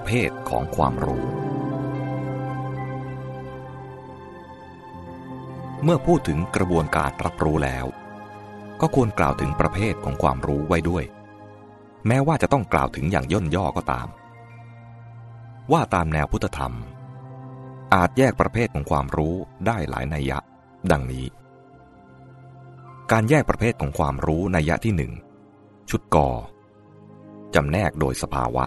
ประเภทของความรู้ เมื่อพูดถึงกระบวนการรับรู้แล้ว ก็ควรกล่าวถึงประเภทของความรู้ไว้ด้วย แม้ว่าจะต้องกล่าวถึงอย่างย่นย่อก็ตาม ว่าตามแนวพุทธธรรม อาจแยกประเภทของความรู้ได้หลายนัยยะ ดังนี้ การแยกประเภทของความรู้นัยยะที่หนึ่งชุดกอจำแนกโดยสภาวะ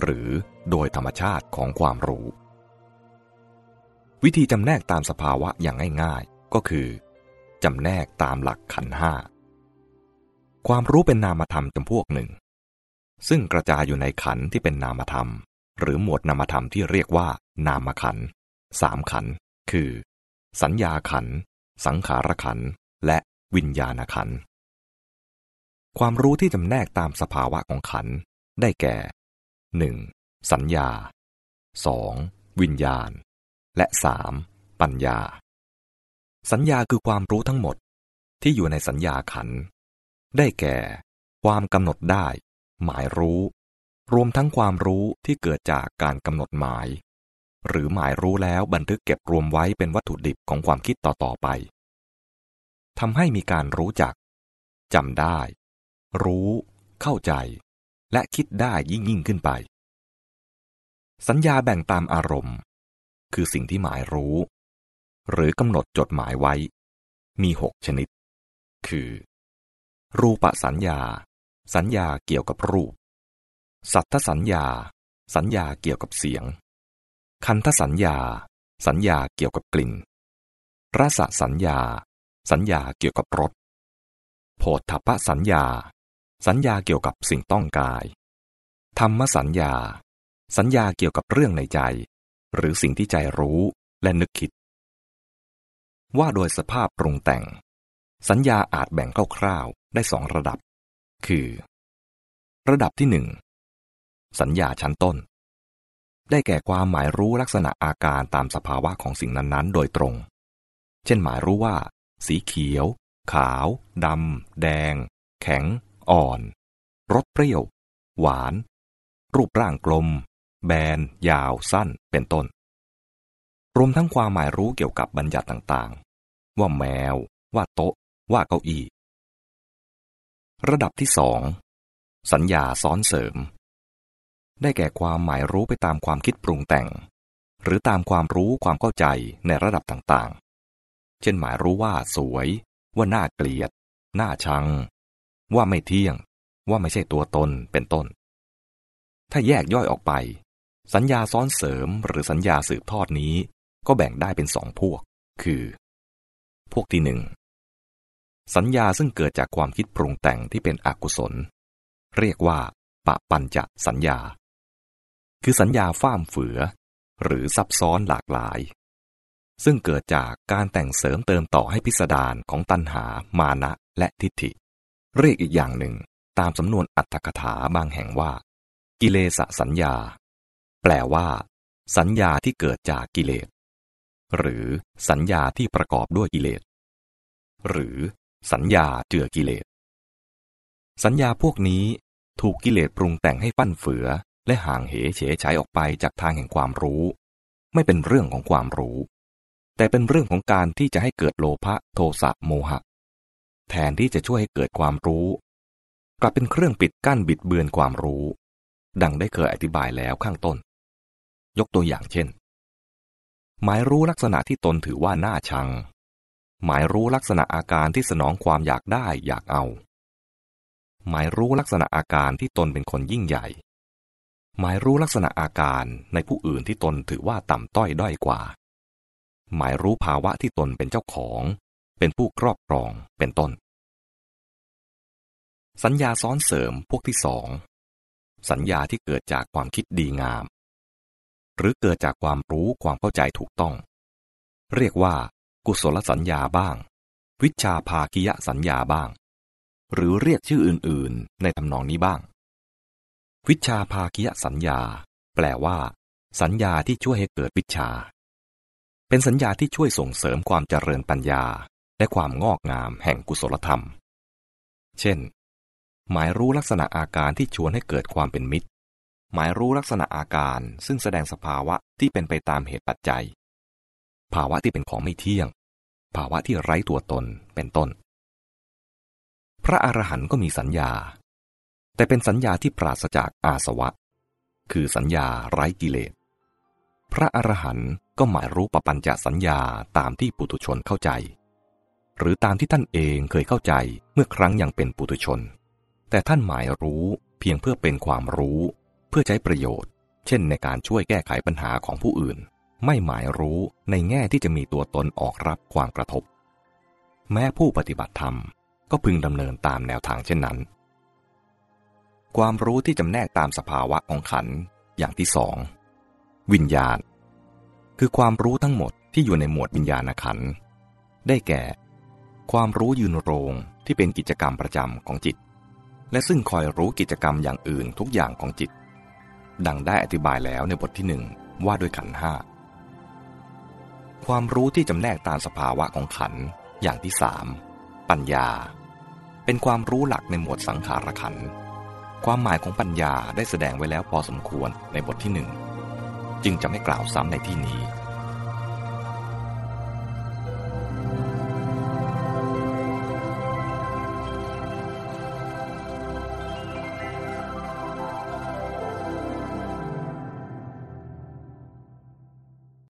หรือโดยธรรมชาติของความรู้ วิธีจำแนกตามสภาวะอย่างง่ายๆ ก็คือจำแนกตามหลักขันห้าความรู้เป็นนามธรรมจำพวกหนึ่ง ซึ่งกระจายอยู่ในขันที่เป็นนามธรรม หรือหมวดนามธรรมที่เรียกว่า นามขันสามขันคือ สัญญาขัน สังขารขัน และวิญญาณขัน ความรู้ที่จำแนกตามสภาวะของขัน ได้แก่ 1. สัญญา 2. วิญญาณ และ 3. ปัญญา สัญญาคือความรู้ทั้งหมดที่อยู่ในสัญญาขัน ได้แก่ ความกำหนดได้ หมายรู้ รวมทั้งความรู้ที่เกิดจากการกำหนดหมาย หรือหมายรู้แล้วบันทึกเก็บรวมไว้เป็นวัตถุดิบของความคิดต่อๆไปทำให้มีการรู้จักจำได้ รู้ เข้าใจ และคิดได้ยิ่งยิ่งขึ้นไป สัญญาแบ่งตามอารมณ์ คือสิ่งที่หมายรู้ หรือกำหนดจดหมายไว้ มีหกชนิด คือ รูปสัญญา สัญญาเกี่ยวกับรูป สัทธสัญญา สัญญาเกี่ยวกับเสียง คันธสัญญา สัญญาเกี่ยวกับกลิ่นรสสัญญา สัญญาเกี่ยวกับรสโผฏฐพสัญญา สัญญาเกี่ยวกับสิ่งต้องกาย ธรรมสัญญา สัญญาเกี่ยวกับเรื่องในใจ หรือสิ่งที่ใจรู้และนึกคิด ว่าโดยสภาพปรุงแต่ง สัญญาอาจแบ่งคร่าวๆได้สองระดับ คือ ระดับที่หนึ่งสัญญาชั้นต้น ได้แก่ความหมายรู้ลักษณะอาการตามสภาวะของสิ่งนั้นๆ โดยตรง เช่นหมายรู้ว่า สีเขียว ขาว ดำ แดง แข็ง อ่อน รสเปรี้ยว หวาน รูปร่างกลม แบน ยาว สั้น เป็นต้น รวมทั้งความหมายรู้เกี่ยวกับบัญญัติต่างๆ ว่าแมว ว่าโต๊ะ ว่าเก้าอี้ ระดับที่สอง สัญญาซ้อนเสริม ได้แก่ความหมายรู้ไปตามความคิดปรุงแต่ง หรือตามความรู้ความเข้าใจในระดับต่างๆ เช่นหมายรู้ว่าสวย ว่าน่าเกลียด น่าชัง ว่าไม่เที่ยง ว่าไม่ใช่ตัวตนเป็นต้น ถ้าแยกย่อยออกไป สัญญาซ้อนเสริมหรือสัญญาสืบทอดนี้ ก็แบ่งได้เป็นสองพวก คือ พวกที่หนึ่งสัญญาซึ่งเกิดจากความคิดปรุงแต่งที่เป็นอกุศล เรียกว่า ปะปัญจะสัญญา คือสัญญาฟ้ามเฝือ หรือซับซ้อนหลากหลาย ซึ่งเกิดจากการแต่งเสริมเติมต่อให้พิสดารของตัณหา มานะและทิฏฐิ เรียกอีกอย่างหนึ่งตามสำนวนอัตถกถาบางแห่งว่า กิเลสสัญญา แปลว่า สัญญาที่เกิดจากกิเลส หรือสัญญาที่ประกอบด้วยกิเลส หรือสัญญาเจือกิเลส สัญญาพวกนี้ถูกกิเลสปรุงแต่งให้ฟั่นเฟือ และห่างเหเฉยฉายออกไปจากทางแห่งความรู้ ไม่เป็นเรื่องของความรู้ แต่เป็นเรื่องของการที่จะให้เกิดโลภะโทสะโมหะ แทนที่จะช่วยให้เกิดความรู้ กลับเป็นเครื่องปิดกั้นบิดเบือนความรู้ ดังได้เคยอธิบายแล้วข้างต้น ยกตัวอย่างเช่น หมายรู้ลักษณะที่ตนถือว่าน่าชัง หมายรู้ลักษณะอาการที่สนองความอยากได้อยากเอา หมายรู้ลักษณะอาการที่ตนเป็นคนยิ่งใหญ่ หมายรู้ลักษณะอาการในผู้อื่นที่ตนถือว่าต่ำต้อยด้อยกว่า หมายรู้ภาวะที่ตนเป็นเจ้าของเป็นผู้ครอบครองเป็นต้น สัญญาซ้อนเสริมพวกที่สอง สัญญาที่เกิดจากความคิดดีงาม หรือเกิดจากความรู้ความเข้าใจถูกต้อง เรียกว่า กุศลสัญญาบ้าง วิชาภาคิยสัญญาบ้าง หรือเรียกชื่ออื่นๆ ในทำนองนี้บ้าง วิชาภาคิยสัญญา แปลว่า สัญญาที่ช่วยให้เกิดวิชา เป็นสัญญาที่ช่วยส่งเสริมความเจริญปัญญาและความงอกงามแห่งกุศลธรรม เช่น หมายรู้ลักษณะอาการที่ชวนให้เกิดความเป็นมิตร หมายรู้ลักษณะอาการซึ่งแสดงสภาวะที่เป็นไปตามเหตุปัจจัย ภาวะที่เป็นของไม่เที่ยง ภาวะที่ไร้ตัวตนเป็นต้น พระอรหันต์ก็มีสัญญา แต่เป็นสัญญาที่ปราศจากอาสวะ คือสัญญาไร้กิเลสพระอรหันต์ก็หมายรู้ปปัญจสัญญาตามที่ปุถุชนเข้าใจ หรือตามที่ท่านเองเคยเข้าใจเมื่อครั้งยังเป็นปุถุชน แต่ท่านหมายรู้เพียงเพื่อเป็นความรู้ เพื่อใช้ประโยชน์ เช่นในการช่วยแก้ไขปัญหาของผู้อื่น ไม่หมายรู้ในแง่ที่จะมีตัวตนออกรับความกระทบ แม้ผู้ปฏิบัติธรรมก็พึงดำเนินตามแนวทางเช่นนั้น ความรู้ที่จำแนกตามสภาวะของขันอย่างที่สองวิญญาณ คือความรู้ทั้งหมดที่อยู่ในหมวดวิญญาณขันได้แก่ ความรู้ยืนโรงที่เป็นกิจกรรมประจำของจิต และซึ่งคอยรู้กิจกรรมอย่างอื่นทุกอย่างของจิต ดังได้อธิบายแล้วในบทที่หนึ่งว่าด้วยขันห้าความรู้ที่จำแนกตามสภาวะของขันอย่างที่สามปัญญา เป็นความรู้หลักในหมวดสังขารขันความหมายของปัญญาได้แสดงไว้แล้วพอสมควรในบทที่หนึ่งจึงจะไม่กล่าวซ้ำในที่นี้